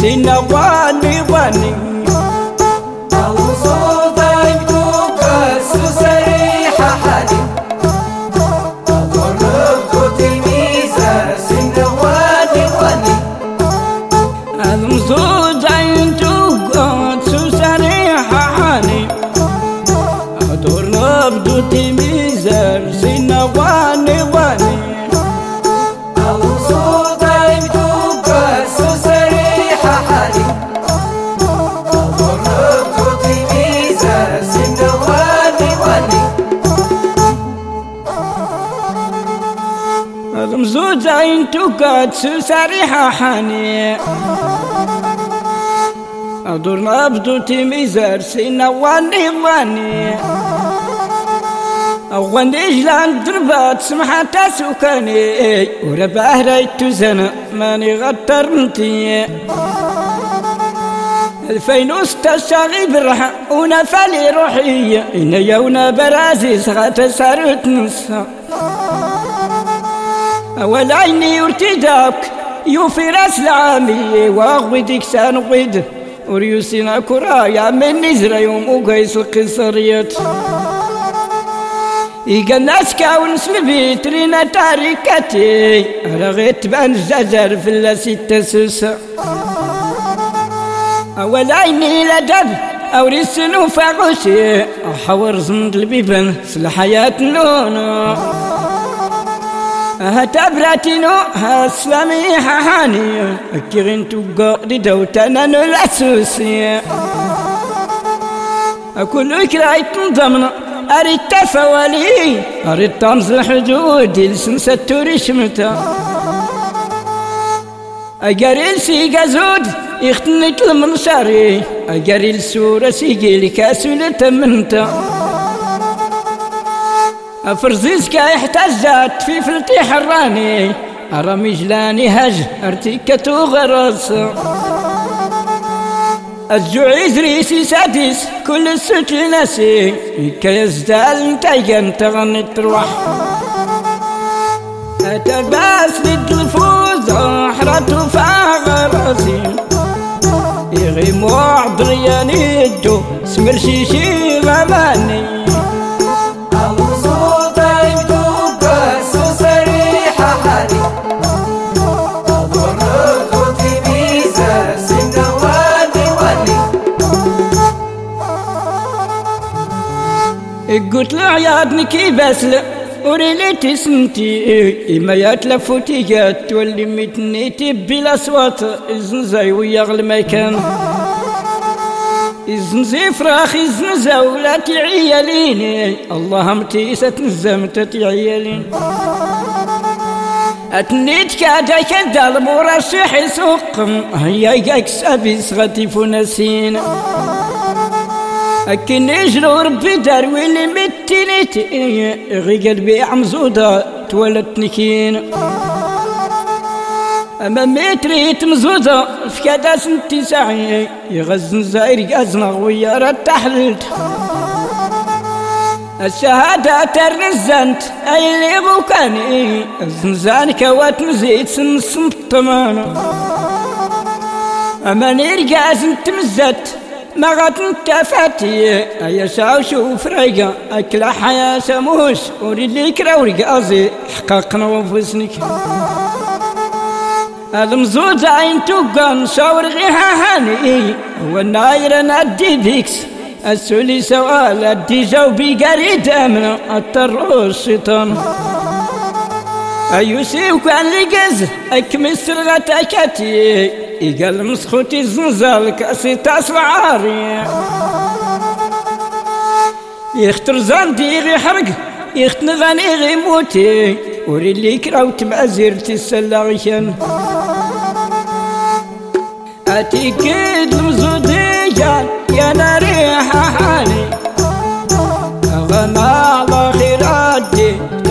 تميزن سنة واني واني مزوج عين توقات سريحة حاني أدور نبدو تميزر سينا واني واني أغواني جلان دربات سمحة سكاني ورباه ريت زنا ماني غطرنتي الفين استشاغي برحة ونفالي روحي إن يونا برازي سغات سارت نصا ارتداك يوفي رأس العامي واغويدك سأنغويد. وريوسينا كرايا من نزرة يوم وقيس القصريات. إيقا الناس كاون سلبيت لنا تاريكتي رغيت بأن الزجر في الله ستة سوسة أول عيني لدب أو رسلو فاغوشي أحور زند البيبان سلحياة نونو. هتبرتنو؟ هسلمي هاني كيرين تقعد دوتنا نلاسوسي كل كرايت ضمن أريد تفوالي أريد طمز الحدود لسنسة توريشمتا أجريل سي قزود يختنك المنشاري أجريل سورة سيجي لكاسولة منتا. أفرزيز كاي احتجت في فلتي حراني أرمي جلاني هج ارتكة غرس. الجوعيز ريسي سادس كل السوت لنسي كي يزدال تايقن تغني تروح أتباس للدفوز أحرة فاغرسي يغي موعد رياني الجو سمر شيشي غماني. قلت له عيادني كي بسل وريليتي سنتي إما يتلفوتي جات تولي متنيتي بلا صوت إزنزاي ويغل مكان إزنزي فراخ إزنزا ولا تعياليني اللهم تيسة نزمت تعيالين أتنيت كادا كدا المرشح سوق هيا يكس أبي صغتي فنسين أكن يجرو ربي دار ويلي متينيتي غي قلبي عمزودة تولت نكين أما متريت مزودة في كذا سنتي ساعي يغزن زاير قازنا ويا تحللت الشهادة ترنزنت. أي اللي غوكاني الزنزان كوات نزيد سن سنطمان أما نرقاز انت مزت تفاتي أي ساو شوف ريقا أكل حياة سموش وريد لي كرا ورقازي حققنا وفزنك مزود عين توقن شاور غيها هاني والناير نادي ديكس السولي سوال أدي جاوبي قريد امنا الطر الشيطان ايوسي وكان لقز اكمس غتاكاتي يقال مسخوتي الزنزال كأسي تاسع عاري يختر زاندي غي حرق يختن غني غي موتي. وري اللي كراوت السلاغيشن أتي كيد مزوديان يا ناريحة حالي غنى على خيراتي.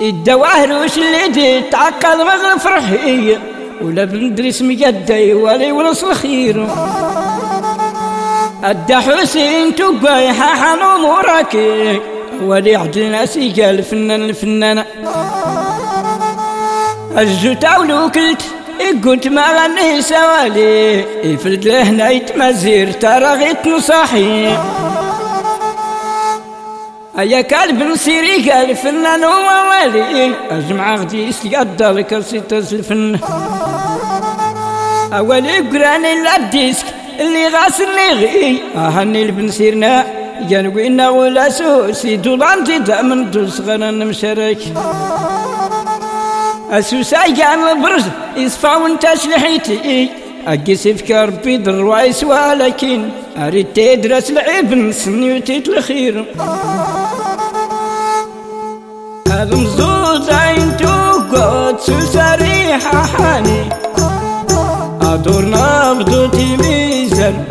الدواهر وش اللي تعقل مغل فرحية ولا بندرس مجدي ولي ونصل خير أدى حسين تقاي حان أمورك. ولي عدنا سيقال الفنان. الفنانة الجوت أولو كلت قلت ما غني سوالي. يفرد له يتمزير ترى غيت نصاحي. أيا كلب نسيري قال فنان وموالي أجمع غدي يسقد كرسيتس الفن أولي قراني لا الديسك اللي غاسلني غي. أهني البنسيرنا جنوينا ولا سوسي. دولان تدا من دول صغرنا مشارك. أسوسا كان البرز يصفى وانت شلحيتي. أقيس في ربي دروايس ولكن أريد تدرس العيب نسني وتيت الخير هذا مزوز عين توقات سريحة حاني أدور نبضو واني